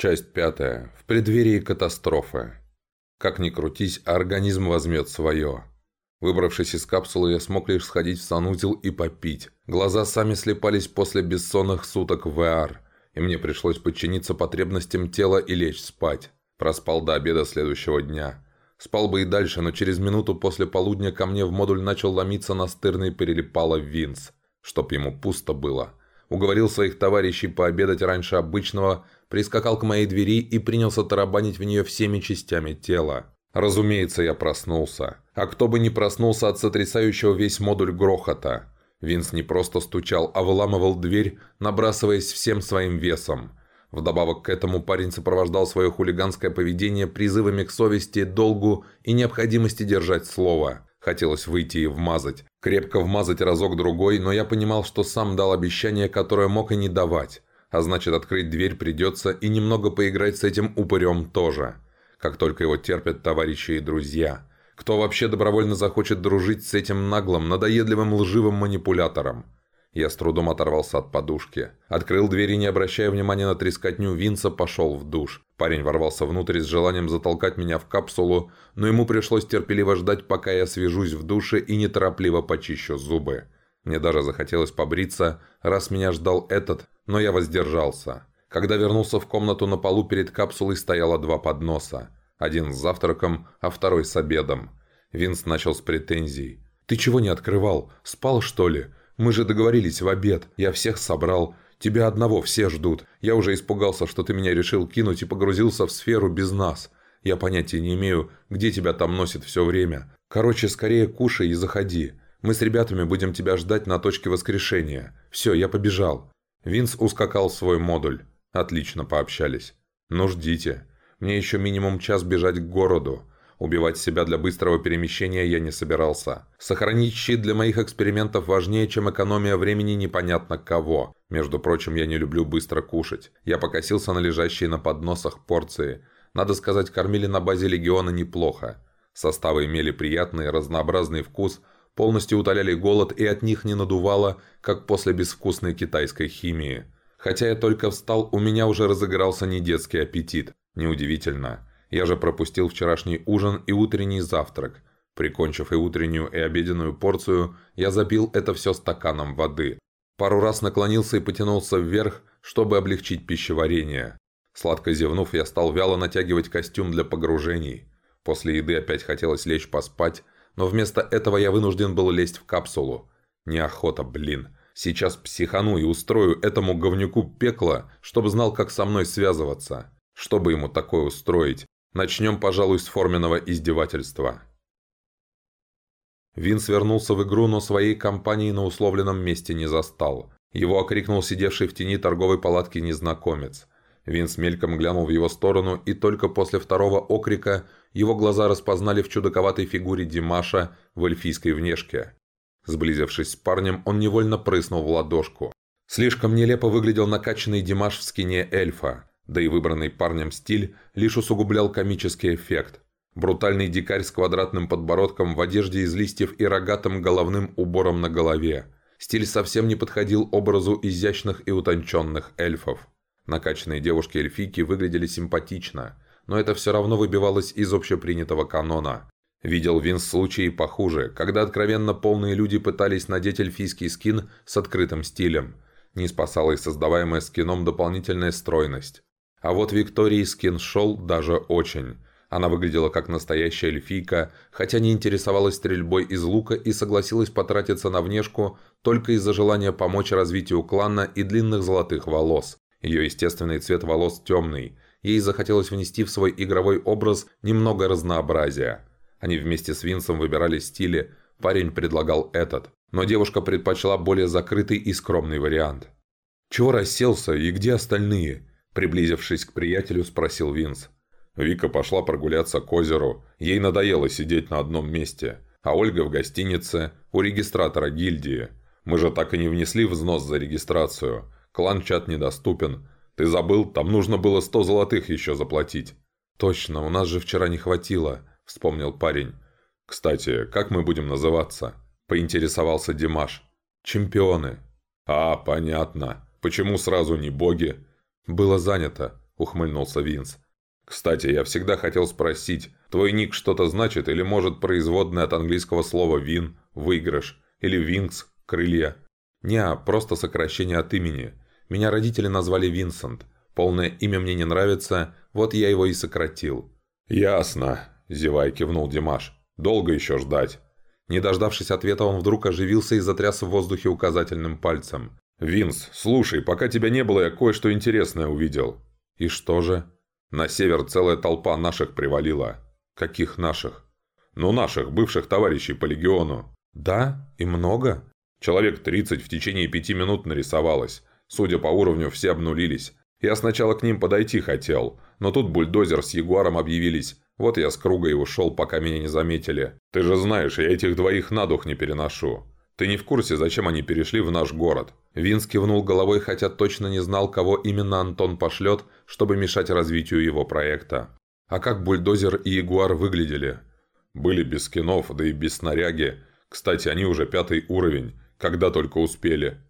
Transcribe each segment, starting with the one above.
Часть пятая. В преддверии катастрофы. Как ни крутись, организм возьмет свое. Выбравшись из капсулы, я смог лишь сходить в санузел и попить. Глаза сами слепались после бессонных суток в VR, и мне пришлось подчиниться потребностям тела и лечь спать. Проспал до обеда следующего дня. Спал бы и дальше, но через минуту после полудня ко мне в модуль начал ломиться настырный перелипало Винс. Чтоб ему пусто было. Уговорил своих товарищей пообедать раньше обычного, прискакал к моей двери и принялся тарабанить в нее всеми частями тела. Разумеется, я проснулся. А кто бы не проснулся от сотрясающего весь модуль грохота. Винс не просто стучал, а выламывал дверь, набрасываясь всем своим весом. Вдобавок к этому парень сопровождал свое хулиганское поведение призывами к совести, долгу и необходимости держать слово. Хотелось выйти и вмазать. Крепко вмазать разок-другой, но я понимал, что сам дал обещание, которое мог и не давать а значит открыть дверь придется и немного поиграть с этим упырем тоже. Как только его терпят товарищи и друзья. Кто вообще добровольно захочет дружить с этим наглым, надоедливым лживым манипулятором? Я с трудом оторвался от подушки. Открыл дверь и, не обращая внимания на трескотню Винса, пошел в душ. Парень ворвался внутрь с желанием затолкать меня в капсулу, но ему пришлось терпеливо ждать, пока я свяжусь в душе и неторопливо почищу зубы. Мне даже захотелось побриться, раз меня ждал этот, но я воздержался. Когда вернулся в комнату на полу перед капсулой стояло два подноса. Один с завтраком, а второй с обедом. Винс начал с претензий. «Ты чего не открывал? Спал, что ли? Мы же договорились в обед. Я всех собрал. Тебя одного все ждут. Я уже испугался, что ты меня решил кинуть и погрузился в сферу без нас. Я понятия не имею, где тебя там носит все время. Короче, скорее кушай и заходи. Мы с ребятами будем тебя ждать на точке воскрешения. Все, я побежал». Винс ускакал в свой модуль. Отлично пообщались. «Ну ждите. Мне еще минимум час бежать к городу. Убивать себя для быстрого перемещения я не собирался. Сохранить щит для моих экспериментов важнее, чем экономия времени непонятно кого. Между прочим, я не люблю быстро кушать. Я покосился на лежащие на подносах порции. Надо сказать, кормили на базе Легиона неплохо. Составы имели приятный разнообразный вкус – полностью утоляли голод и от них не надувало, как после безвкусной китайской химии. Хотя я только встал, у меня уже разыгрался недетский аппетит. Неудивительно. Я же пропустил вчерашний ужин и утренний завтрак. Прикончив и утреннюю, и обеденную порцию, я запил это все стаканом воды. Пару раз наклонился и потянулся вверх, чтобы облегчить пищеварение. Сладко зевнув, я стал вяло натягивать костюм для погружений. После еды опять хотелось лечь поспать, но вместо этого я вынужден был лезть в капсулу. Неохота, блин. Сейчас психану и устрою этому говнюку пекло, чтобы знал, как со мной связываться. Чтобы ему такое устроить? Начнем, пожалуй, с форменного издевательства. Винс вернулся в игру, но своей компании на условленном месте не застал. Его окрикнул сидевший в тени торговой палатки незнакомец. Винс мельком глянул в его сторону, и только после второго окрика его глаза распознали в чудаковатой фигуре Димаша в эльфийской внешке. Сблизившись с парнем, он невольно прыснул в ладошку. Слишком нелепо выглядел накачанный Димаш в скине эльфа, да и выбранный парнем стиль лишь усугублял комический эффект. Брутальный дикарь с квадратным подбородком в одежде из листьев и рогатым головным убором на голове. Стиль совсем не подходил образу изящных и утонченных эльфов. Накачанные девушки-эльфийки выглядели симпатично, но это все равно выбивалось из общепринятого канона. Видел Винс случаи похуже, когда откровенно полные люди пытались надеть эльфийский скин с открытым стилем. Не спасала и создаваемая скином дополнительная стройность. А вот Виктории скин шел даже очень. Она выглядела как настоящая эльфийка, хотя не интересовалась стрельбой из лука и согласилась потратиться на внешку только из-за желания помочь развитию клана и длинных золотых волос. Ее естественный цвет волос темный. Ей захотелось внести в свой игровой образ немного разнообразия. Они вместе с Винсом выбирали стили, парень предлагал этот. Но девушка предпочла более закрытый и скромный вариант. «Чего расселся и где остальные?» Приблизившись к приятелю, спросил Винс. Вика пошла прогуляться к озеру. Ей надоело сидеть на одном месте. А Ольга в гостинице, у регистратора гильдии. Мы же так и не внесли взнос за регистрацию. Клан-чат недоступен. Ты забыл, там нужно было сто золотых еще заплатить». «Точно, у нас же вчера не хватило», — вспомнил парень. «Кстати, как мы будем называться?» — поинтересовался Димаш. «Чемпионы». «А, понятно. Почему сразу не боги?» «Было занято», — ухмыльнулся Винс. «Кстати, я всегда хотел спросить, твой ник что-то значит или может производное от английского слова «вин», «выигрыш» или «винкс», «крылья»?» «Не, просто сокращение от имени. Меня родители назвали Винсент. Полное имя мне не нравится, вот я его и сократил». «Ясно», – зевай кивнул Димаш. «Долго еще ждать?» Не дождавшись ответа, он вдруг оживился и затряс в воздухе указательным пальцем. «Винс, слушай, пока тебя не было, я кое-что интересное увидел». «И что же?» «На север целая толпа наших привалила». «Каких наших?» «Ну, наших, бывших товарищей по легиону». «Да? И много?» «Человек 30 в течение пяти минут нарисовалось. Судя по уровню, все обнулились. Я сначала к ним подойти хотел, но тут бульдозер с Ягуаром объявились. Вот я с круга и ушел, пока меня не заметили. Ты же знаешь, я этих двоих на дух не переношу. Ты не в курсе, зачем они перешли в наш город?» Винс кивнул головой, хотя точно не знал, кого именно Антон пошлет, чтобы мешать развитию его проекта. А как бульдозер и ягуар выглядели? Были без скинов, да и без снаряги. Кстати, они уже пятый уровень, когда только успели.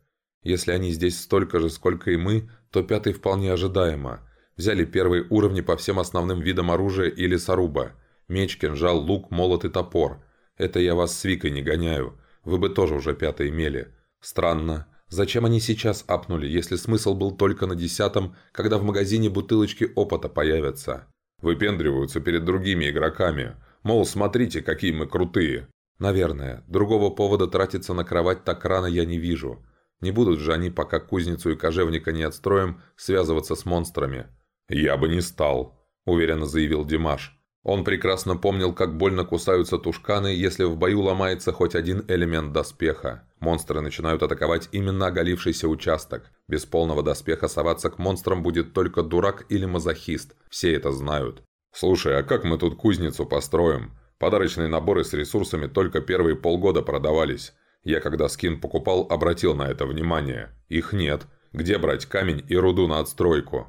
Если они здесь столько же, сколько и мы, то пятый вполне ожидаемо. Взяли первые уровни по всем основным видам оружия и лесоруба. Меч, кинжал, лук, молот и топор. Это я вас с Викой не гоняю. Вы бы тоже уже пятое имели. Странно. Зачем они сейчас апнули, если смысл был только на десятом, когда в магазине бутылочки опыта появятся? Выпендриваются перед другими игроками. Мол, смотрите, какие мы крутые. Наверное. Другого повода тратиться на кровать так рано я не вижу. Не будут же они, пока кузницу и кожевника не отстроим, связываться с монстрами. «Я бы не стал», – уверенно заявил Димаш. Он прекрасно помнил, как больно кусаются тушканы, если в бою ломается хоть один элемент доспеха. Монстры начинают атаковать именно оголившийся участок. Без полного доспеха соваться к монстрам будет только дурак или мазохист. Все это знают. «Слушай, а как мы тут кузницу построим? Подарочные наборы с ресурсами только первые полгода продавались. Я когда скин покупал, обратил на это внимание. Их нет. Где брать камень и руду на отстройку?»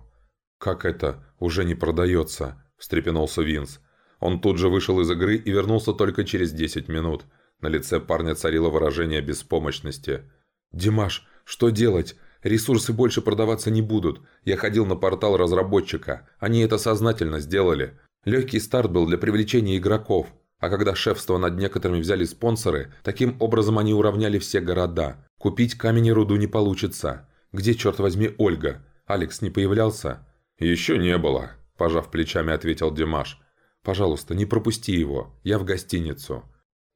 «Как это? Уже не продается?» Встрепенулся Винс. Он тут же вышел из игры и вернулся только через 10 минут. На лице парня царило выражение беспомощности. «Димаш, что делать? Ресурсы больше продаваться не будут. Я ходил на портал разработчика. Они это сознательно сделали. Легкий старт был для привлечения игроков. А когда шефство над некоторыми взяли спонсоры, таким образом они уравняли все города. Купить камень и руду не получится. Где, черт возьми, Ольга? Алекс не появлялся?» «Еще не было», Пожав плечами, ответил Димаш. «Пожалуйста, не пропусти его. Я в гостиницу».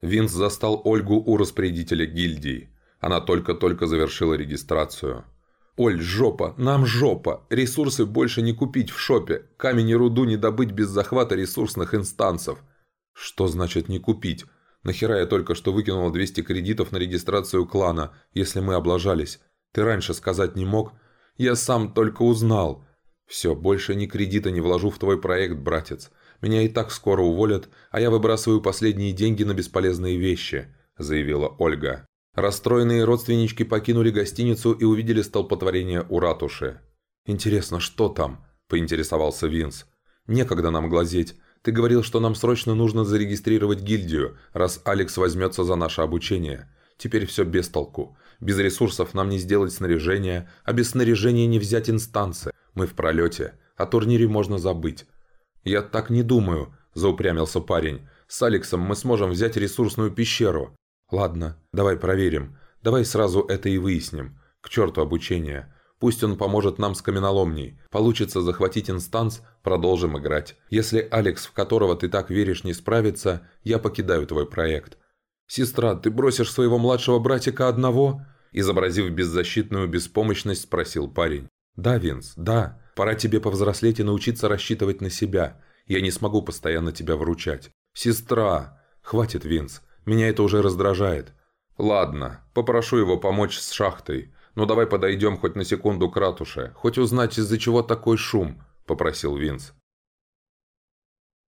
Винс застал Ольгу у распорядителя гильдии. Она только-только завершила регистрацию. «Оль, жопа! Нам жопа! Ресурсы больше не купить в шопе. Камень и руду не добыть без захвата ресурсных инстансов». «Что значит не купить? Нахера я только что выкинула 200 кредитов на регистрацию клана, если мы облажались? Ты раньше сказать не мог?» «Я сам только узнал. «Все, больше ни кредита не вложу в твой проект, братец. Меня и так скоро уволят, а я выбрасываю последние деньги на бесполезные вещи», – заявила Ольга. Расстроенные родственнички покинули гостиницу и увидели столпотворение у ратуши. «Интересно, что там?» – поинтересовался Винс. «Некогда нам глазеть. Ты говорил, что нам срочно нужно зарегистрировать гильдию, раз Алекс возьмется за наше обучение. Теперь все без толку. Без ресурсов нам не сделать снаряжение, а без снаряжения не взять инстанции. Мы в пролете. О турнире можно забыть». «Я так не думаю», – заупрямился парень. «С Алексом мы сможем взять ресурсную пещеру». «Ладно, давай проверим. Давай сразу это и выясним. К черту обучение. Пусть он поможет нам с каменоломней. Получится захватить инстанс, продолжим играть. Если Алекс, в которого ты так веришь, не справится, я покидаю твой проект». «Сестра, ты бросишь своего младшего братика одного?» Изобразив беззащитную беспомощность, спросил парень. «Да, Винс, да. Пора тебе повзрослеть и научиться рассчитывать на себя. Я не смогу постоянно тебя выручать. Сестра! Хватит, Винс. Меня это уже раздражает. Ладно, попрошу его помочь с шахтой. Но давай подойдем хоть на секунду к ратуше. Хоть узнать, из-за чего такой шум», – попросил Винс.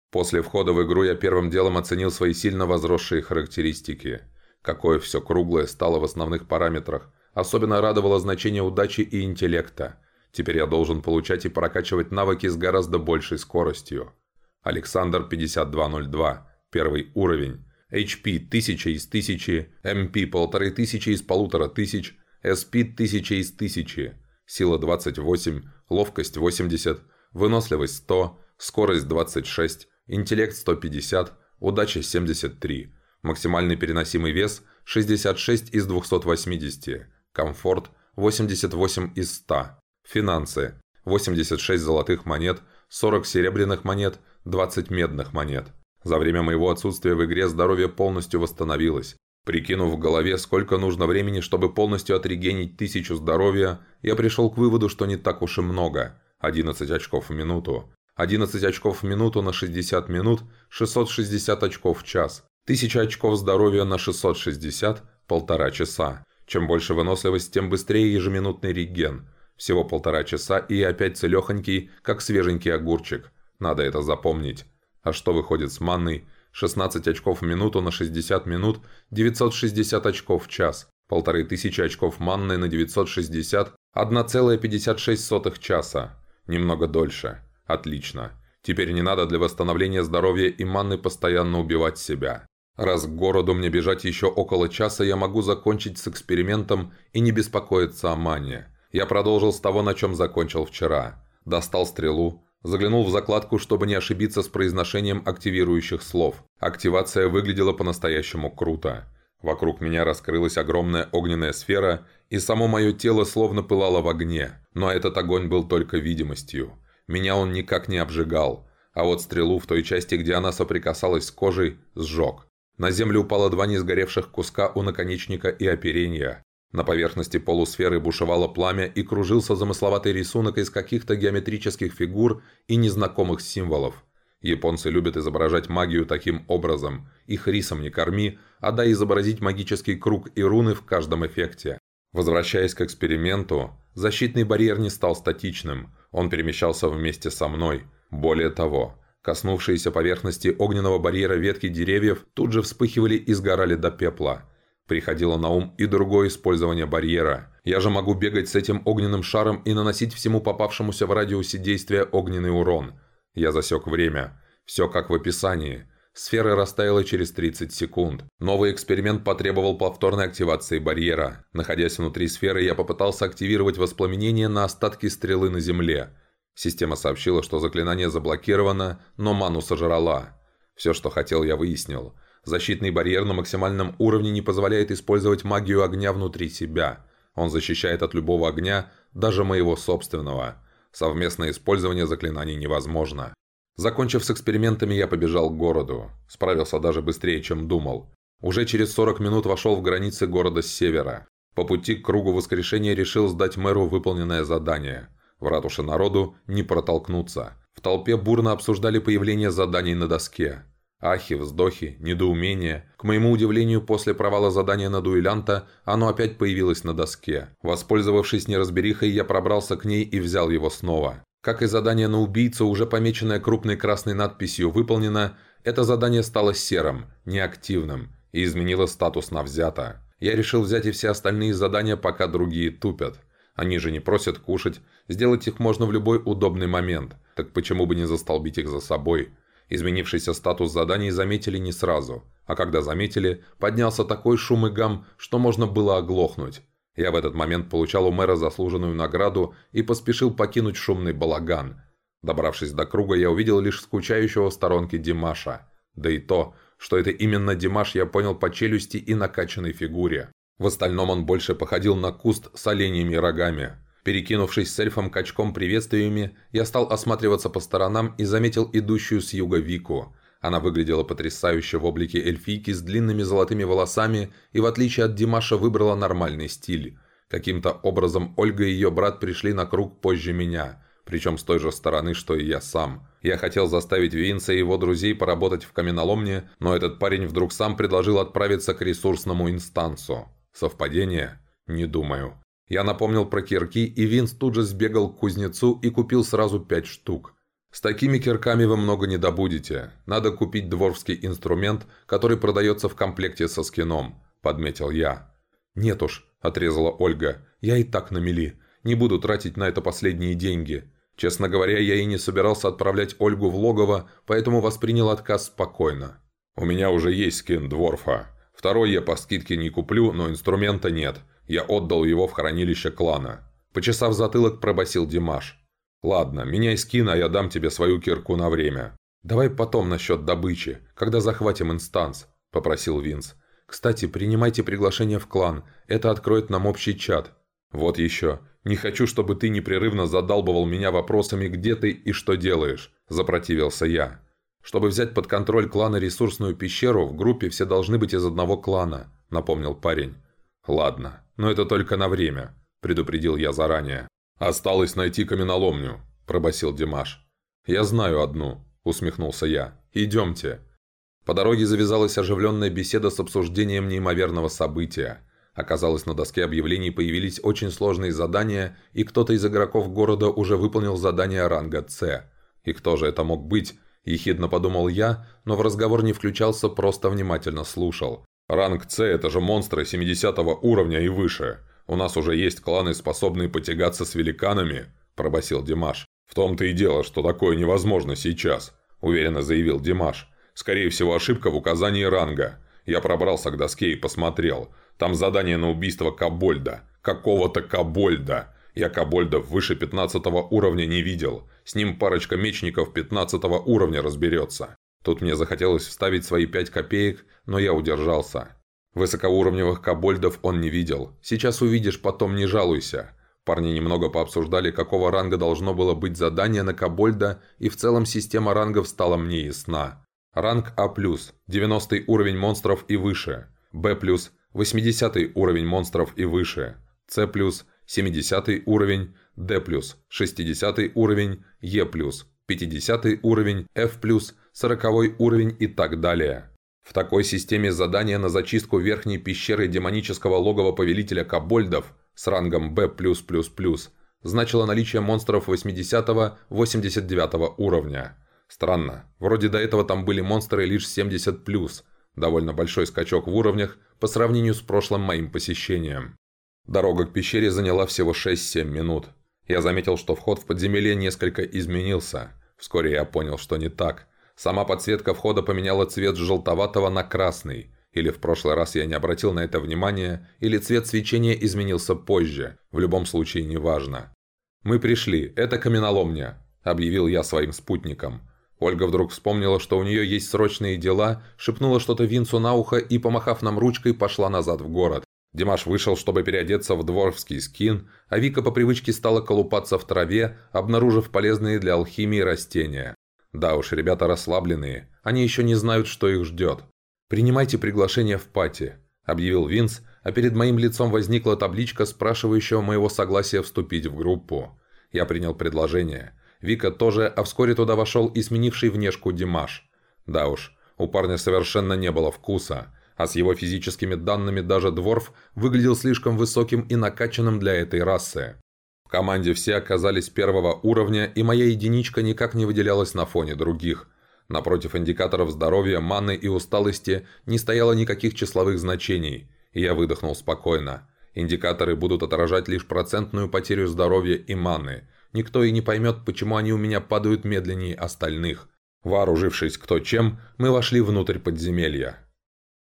После входа в игру я первым делом оценил свои сильно возросшие характеристики. Какое все круглое стало в основных параметрах. Особенно радовало значение удачи и интеллекта. Теперь я должен получать и прокачивать навыки с гораздо большей скоростью. Александр 5202. Первый уровень. HP 1000 из 1000, MP 1500 из 1500, SP 1000 из 1000, сила 28, ловкость 80, выносливость 100, скорость 26, интеллект 150, удача 73, максимальный переносимый вес 66 из 280, комфорт 88 из 100, финансы 86 золотых монет, 40 серебряных монет, 20 медных монет. За время моего отсутствия в игре здоровье полностью восстановилось. Прикинув в голове, сколько нужно времени, чтобы полностью отрегенить тысячу здоровья, я пришел к выводу, что не так уж и много. 11 очков в минуту. 11 очков в минуту на 60 минут, 660 очков в час. 1000 очков здоровья на 660 – полтора часа. Чем больше выносливость, тем быстрее ежеминутный реген. Всего полтора часа и опять целехонький, как свеженький огурчик. Надо это запомнить. А что выходит с манной? 16 очков в минуту на 60 минут, 960 очков в час. Полторы тысячи очков манны на 960, 1,56 часа. Немного дольше. Отлично. Теперь не надо для восстановления здоровья и манны постоянно убивать себя. Раз к городу мне бежать еще около часа, я могу закончить с экспериментом и не беспокоиться о мане. Я продолжил с того, на чем закончил вчера. Достал стрелу, Заглянул в закладку, чтобы не ошибиться с произношением активирующих слов. Активация выглядела по-настоящему круто. Вокруг меня раскрылась огромная огненная сфера, и само мое тело словно пылало в огне. Но этот огонь был только видимостью. Меня он никак не обжигал. А вот стрелу в той части, где она соприкасалась с кожей, сжег. На землю упало два несгоревших куска у наконечника и оперения. На поверхности полусферы бушевало пламя и кружился замысловатый рисунок из каких-то геометрических фигур и незнакомых символов. Японцы любят изображать магию таким образом. Их рисом не корми, а дай изобразить магический круг и руны в каждом эффекте. Возвращаясь к эксперименту, защитный барьер не стал статичным. Он перемещался вместе со мной. Более того, коснувшиеся поверхности огненного барьера ветки деревьев тут же вспыхивали и сгорали до пепла – Приходило на ум и другое использование барьера. Я же могу бегать с этим огненным шаром и наносить всему попавшемуся в радиусе действия огненный урон. Я засек время. Все как в описании. Сфера растаяла через 30 секунд. Новый эксперимент потребовал повторной активации барьера. Находясь внутри сферы, я попытался активировать воспламенение на остатки стрелы на земле. Система сообщила, что заклинание заблокировано, но ману сожрала. Все, что хотел, я выяснил. Защитный барьер на максимальном уровне не позволяет использовать магию огня внутри себя. Он защищает от любого огня, даже моего собственного. Совместное использование заклинаний невозможно. Закончив с экспериментами, я побежал к городу. Справился даже быстрее, чем думал. Уже через 40 минут вошел в границы города с севера. По пути к кругу воскрешения решил сдать мэру выполненное задание. В ратуше народу не протолкнуться. В толпе бурно обсуждали появление заданий на доске. Ахи, вздохи, недоумение. К моему удивлению, после провала задания на дуэлянта, оно опять появилось на доске. Воспользовавшись неразберихой, я пробрался к ней и взял его снова. Как и задание на убийцу, уже помеченное крупной красной надписью «Выполнено», это задание стало серым, неактивным и изменило статус на «взято». Я решил взять и все остальные задания, пока другие тупят. Они же не просят кушать, сделать их можно в любой удобный момент, так почему бы не застолбить их за собой – Изменившийся статус заданий заметили не сразу, а когда заметили, поднялся такой шум и гам, что можно было оглохнуть. Я в этот момент получал у мэра заслуженную награду и поспешил покинуть шумный балаган. Добравшись до круга, я увидел лишь скучающего в сторонке Димаша. Да и то, что это именно Димаш, я понял по челюсти и накачанной фигуре. В остальном он больше походил на куст с оленями рогами. Перекинувшись с эльфом качком приветствиями, я стал осматриваться по сторонам и заметил идущую с юга Вику. Она выглядела потрясающе в облике эльфийки с длинными золотыми волосами и, в отличие от Димаша, выбрала нормальный стиль. Каким-то образом Ольга и ее брат пришли на круг позже меня, причем с той же стороны, что и я сам. Я хотел заставить Винца и его друзей поработать в каменоломне, но этот парень вдруг сам предложил отправиться к ресурсному инстансу. Совпадение? Не думаю. Я напомнил про кирки, и Винс тут же сбегал к кузнецу и купил сразу пять штук. С такими кирками вы много не добудете. Надо купить дворфский инструмент, который продается в комплекте со скином», – подметил я. «Нет уж», – отрезала Ольга, – «я и так на мели. Не буду тратить на это последние деньги». Честно говоря, я и не собирался отправлять Ольгу в логово, поэтому воспринял отказ спокойно. «У меня уже есть скин Дворфа. Второй я по скидке не куплю, но инструмента нет. Я отдал его в хранилище клана. Почесав затылок, пробасил Димаш. «Ладно, меняй скин, а я дам тебе свою кирку на время. Давай потом насчет добычи, когда захватим инстанс», – попросил Винс. «Кстати, принимайте приглашение в клан, это откроет нам общий чат». «Вот еще. Не хочу, чтобы ты непрерывно задалбывал меня вопросами, где ты и что делаешь», – запротивился я. «Чтобы взять под контроль клана ресурсную пещеру, в группе все должны быть из одного клана», – напомнил парень. «Ладно, но это только на время», – предупредил я заранее. «Осталось найти каменоломню», – пробасил Димаш. «Я знаю одну», – усмехнулся я. «Идемте». По дороге завязалась оживленная беседа с обсуждением неимоверного события. Оказалось, на доске объявлений появились очень сложные задания, и кто-то из игроков города уже выполнил задание ранга «С». И кто же это мог быть? Ехидно подумал я, но в разговор не включался, просто внимательно слушал. «Ранг С – это же монстры 70 уровня и выше. У нас уже есть кланы, способные потягаться с великанами», – пробасил Димаш. «В том-то и дело, что такое невозможно сейчас», – уверенно заявил Димаш. «Скорее всего, ошибка в указании ранга. Я пробрался к доске и посмотрел. Там задание на убийство Кабольда. Какого-то Кабольда. Я Кабольдов выше 15 уровня не видел. С ним парочка мечников 15 уровня разберется. Тут мне захотелось вставить свои 5 копеек, но я удержался. Высокоуровневых кобольдов он не видел. Сейчас увидишь, потом не жалуйся. Парни немного пообсуждали, какого ранга должно было быть задание на кобольда, и в целом система рангов стала мне ясна. Ранг А+, 90 уровень монстров и выше. Б+, 80 уровень монстров и выше. С+, 70 уровень. Д+, 60 уровень. Е+, 50 уровень. F+, 40 уровень и так далее. В такой системе задания на зачистку верхней пещеры демонического логова повелителя Кабольдов с рангом B+++ значило наличие монстров 80-89 уровня. Странно, вроде до этого там были монстры лишь 70+, довольно большой скачок в уровнях по сравнению с прошлым моим посещением. Дорога к пещере заняла всего 6-7 минут. Я заметил, что вход в подземелье несколько изменился. Вскоре я понял, что не так – Сама подсветка входа поменяла цвет с желтоватого на красный. Или в прошлый раз я не обратил на это внимания, или цвет свечения изменился позже. В любом случае, неважно. «Мы пришли. Это каменоломня», – объявил я своим спутникам. Ольга вдруг вспомнила, что у нее есть срочные дела, шепнула что-то Винцу на ухо и, помахав нам ручкой, пошла назад в город. Димаш вышел, чтобы переодеться в дворфский скин, а Вика по привычке стала колупаться в траве, обнаружив полезные для алхимии растения. Да уж, ребята расслабленные. Они еще не знают, что их ждет. «Принимайте приглашение в пати», – объявил Винс, а перед моим лицом возникла табличка, спрашивающая моего согласия вступить в группу. Я принял предложение. Вика тоже, а вскоре туда вошел и сменивший внешку Димаш. Да уж, у парня совершенно не было вкуса, а с его физическими данными даже Дворф выглядел слишком высоким и накачанным для этой расы команде все оказались первого уровня, и моя единичка никак не выделялась на фоне других. Напротив индикаторов здоровья, маны и усталости не стояло никаких числовых значений, и я выдохнул спокойно. Индикаторы будут отражать лишь процентную потерю здоровья и маны. Никто и не поймет, почему они у меня падают медленнее остальных. Вооружившись кто чем, мы вошли внутрь подземелья.